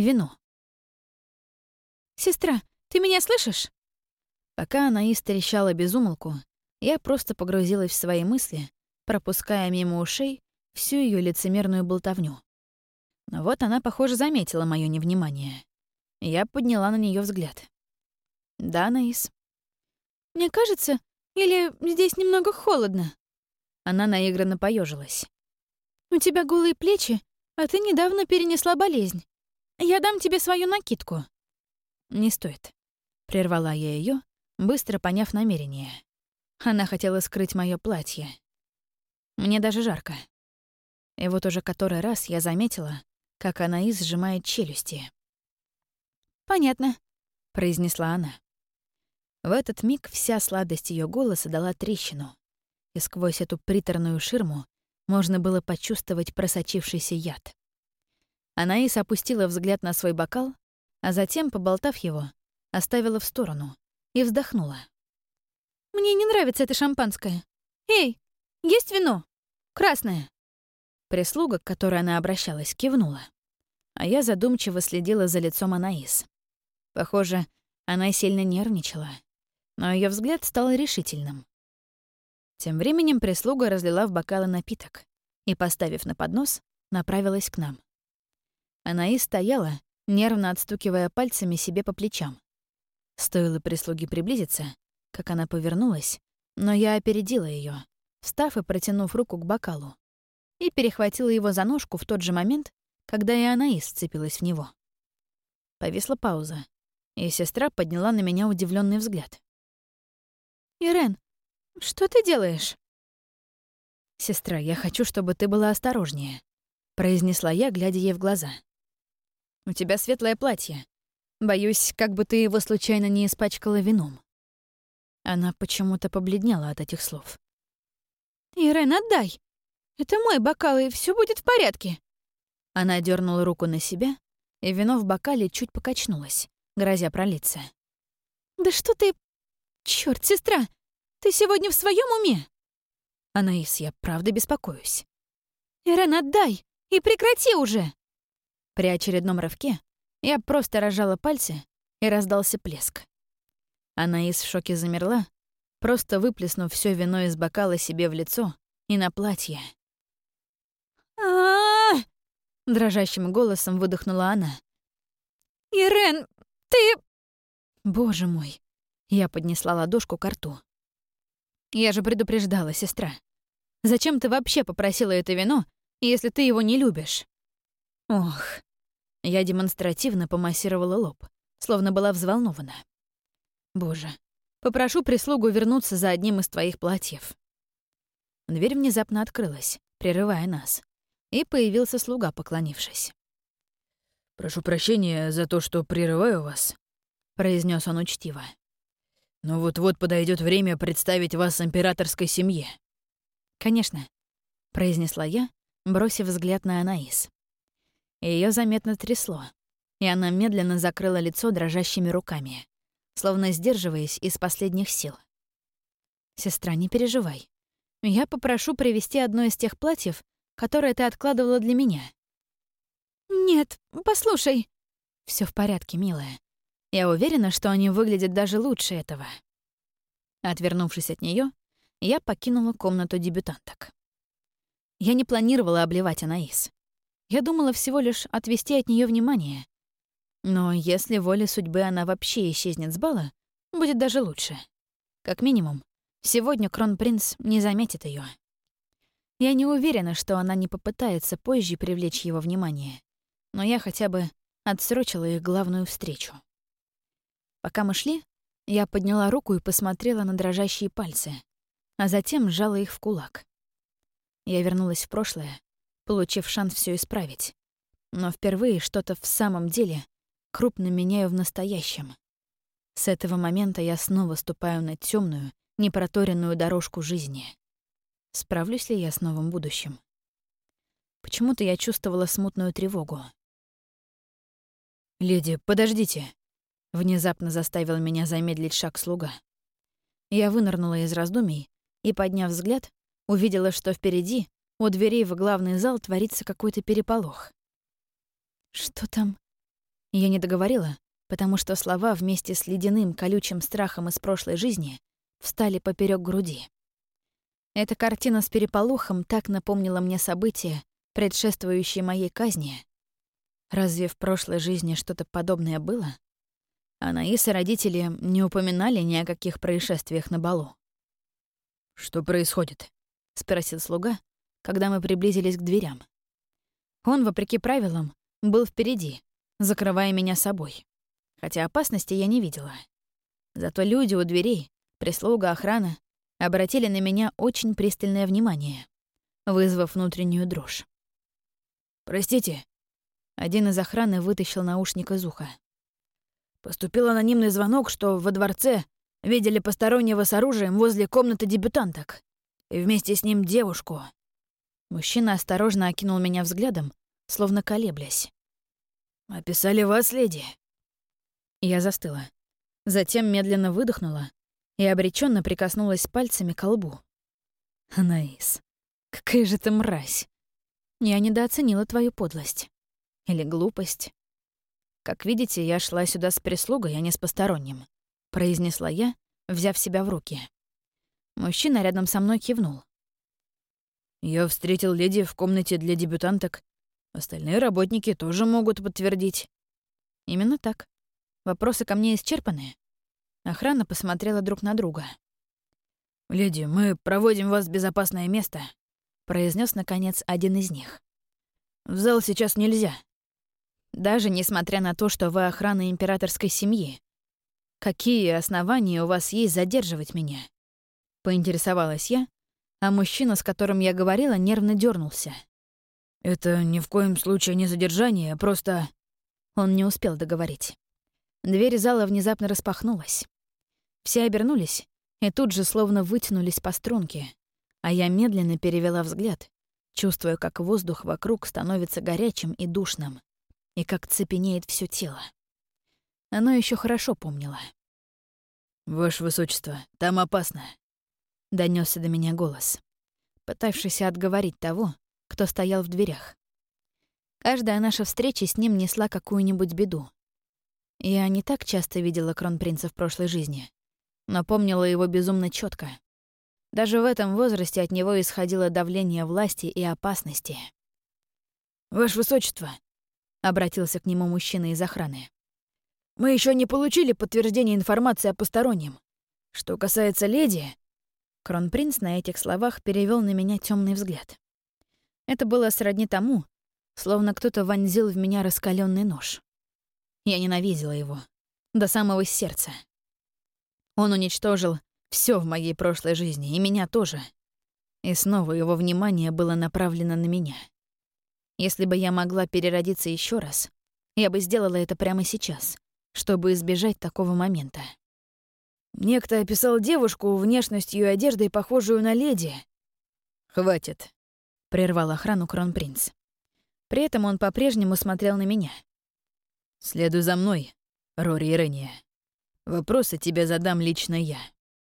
вино. «Сестра, ты меня слышишь?» Пока она трещала без умолку, я просто погрузилась в свои мысли, пропуская мимо ушей всю ее лицемерную болтовню. Но вот она, похоже, заметила мое невнимание. Я подняла на нее взгляд. «Да, Наис?» «Мне кажется, или здесь немного холодно?» Она наигранно поежилась. «У тебя голые плечи, а ты недавно перенесла болезнь. Я дам тебе свою накидку». «Не стоит», — прервала я ее, быстро поняв намерение. Она хотела скрыть мое платье. Мне даже жарко. И вот уже который раз я заметила, как она и сжимает челюсти. «Понятно», — произнесла она. В этот миг вся сладость ее голоса дала трещину, и сквозь эту приторную ширму можно было почувствовать просочившийся яд. Анаис опустила взгляд на свой бокал, а затем, поболтав его, оставила в сторону и вздохнула. «Мне не нравится это шампанское. Эй, есть вино? Красное». Прислуга, к которой она обращалась, кивнула, а я задумчиво следила за лицом Анаис. Похоже, она сильно нервничала, но ее взгляд стал решительным. Тем временем прислуга разлила в бокалы напиток и, поставив на поднос, направилась к нам. Анаис стояла, нервно отстукивая пальцами себе по плечам. Стоило прислуге приблизиться, как она повернулась, но я опередила ее, встав и протянув руку к бокалу, и перехватила его за ножку в тот же момент, когда и Анаис сцепилась в него. Повисла пауза, и сестра подняла на меня удивленный взгляд. «Ирен, что ты делаешь?» «Сестра, я хочу, чтобы ты была осторожнее», — произнесла я, глядя ей в глаза. «У тебя светлое платье. Боюсь, как бы ты его случайно не испачкала вином». Она почему-то побледнела от этих слов. «Ирен, отдай! Это мой бокал, и все будет в порядке!» Она дернула руку на себя, и вино в бокале чуть покачнулось, грозя пролиться. «Да что ты... Чёрт, сестра! Ты сегодня в своем уме?» «Анаис, я правда беспокоюсь». «Ирен, отдай! И прекрати уже!» При очередном рывке я просто разжала пальцы, и раздался плеск. Анаис в шоке замерла, просто выплеснув все вино из бокала себе в лицо и на платье. а Дрожащим голосом выдохнула она. «Ирен, ты...» «Боже мой!» Я поднесла ладошку к рту. «Я же предупреждала, сестра. Зачем ты вообще попросила это вино, если ты его не любишь?» Ох. Я демонстративно помассировала лоб, словно была взволнована. «Боже, попрошу прислугу вернуться за одним из твоих платьев». Дверь внезапно открылась, прерывая нас, и появился слуга, поклонившись. «Прошу прощения за то, что прерываю вас», — произнес он учтиво. «Но вот-вот подойдет время представить вас императорской семье». «Конечно», — произнесла я, бросив взгляд на Анаис. Ее заметно трясло, и она медленно закрыла лицо дрожащими руками, словно сдерживаясь из последних сил. «Сестра, не переживай. Я попрошу привезти одно из тех платьев, которое ты откладывала для меня». «Нет, послушай». Все в порядке, милая. Я уверена, что они выглядят даже лучше этого». Отвернувшись от нее, я покинула комнату дебютанток. Я не планировала обливать Анаис. Я думала всего лишь отвести от нее внимание. Но если воля судьбы она вообще исчезнет с бала, будет даже лучше. Как минимум, сегодня кронпринц не заметит ее. Я не уверена, что она не попытается позже привлечь его внимание, но я хотя бы отсрочила их главную встречу. Пока мы шли, я подняла руку и посмотрела на дрожащие пальцы, а затем сжала их в кулак. Я вернулась в прошлое, получив шанс все исправить. Но впервые что-то в самом деле крупно меняю в настоящем. С этого момента я снова ступаю на темную, непроторенную дорожку жизни. Справлюсь ли я с новым будущим? Почему-то я чувствовала смутную тревогу. «Леди, подождите!» Внезапно заставил меня замедлить шаг слуга. Я вынырнула из раздумий и, подняв взгляд, увидела, что впереди у дверей в главный зал творится какой-то переполох. «Что там?» Я не договорила, потому что слова вместе с ледяным колючим страхом из прошлой жизни встали поперек груди. Эта картина с переполохом так напомнила мне события, предшествующие моей казни. Разве в прошлой жизни что-то подобное было? Анаис и родители не упоминали ни о каких происшествиях на балу. «Что происходит?» — спросил слуга, когда мы приблизились к дверям. Он, вопреки правилам, был впереди, закрывая меня собой. Хотя опасности я не видела. Зато люди у дверей, прислуга, охрана обратили на меня очень пристальное внимание, вызвав внутреннюю дрожь. «Простите», — один из охраны вытащил наушник из уха. «Поступил анонимный звонок, что во дворце видели постороннего с оружием возле комнаты дебютанток, и вместе с ним девушку». Мужчина осторожно окинул меня взглядом, словно колеблясь. «Описали вас, леди?» Я застыла. Затем медленно выдохнула и обреченно прикоснулась пальцами к лбу. «Анаис, какая же ты мразь! Я недооценила твою подлость. Или глупость. Как видите, я шла сюда с прислугой, а не с посторонним», — произнесла я, взяв себя в руки. Мужчина рядом со мной кивнул. «Я встретил леди в комнате для дебютанток. Остальные работники тоже могут подтвердить». «Именно так. Вопросы ко мне исчерпаны?» Охрана посмотрела друг на друга. «Леди, мы проводим вас в безопасное место», — произнес наконец один из них. «В зал сейчас нельзя. Даже несмотря на то, что вы охрана императорской семьи. Какие основания у вас есть задерживать меня?» Поинтересовалась я, а мужчина, с которым я говорила, нервно дернулся. «Это ни в коем случае не задержание, а просто...» Он не успел договорить. Дверь зала внезапно распахнулась. Все обернулись и тут же словно вытянулись по струнке, а я медленно перевела взгляд, чувствуя, как воздух вокруг становится горячим и душным, и как цепенеет все тело. Оно еще хорошо помнило. «Ваше Высочество, там опасно», — донесся до меня голос, пытавшийся отговорить того, кто стоял в дверях. Каждая наша встреча с ним несла какую-нибудь беду. Я не так часто видела кронпринца в прошлой жизни, но помнила его безумно четко. Даже в этом возрасте от него исходило давление власти и опасности. «Ваше Высочество», — обратился к нему мужчина из охраны, «мы еще не получили подтверждения информации о постороннем. Что касается леди...» Кронпринц на этих словах перевел на меня темный взгляд. Это было сродни тому, словно кто-то вонзил в меня раскаленный нож. Я ненавидела его. До самого сердца. Он уничтожил все в моей прошлой жизни, и меня тоже. И снова его внимание было направлено на меня. Если бы я могла переродиться еще раз, я бы сделала это прямо сейчас, чтобы избежать такого момента. Некто описал девушку внешностью и одеждой, похожую на леди. «Хватит», — прервал охрану кронпринц. При этом он по-прежнему смотрел на меня. «Следуй за мной, Рори Рения». Вопросы тебе задам лично я.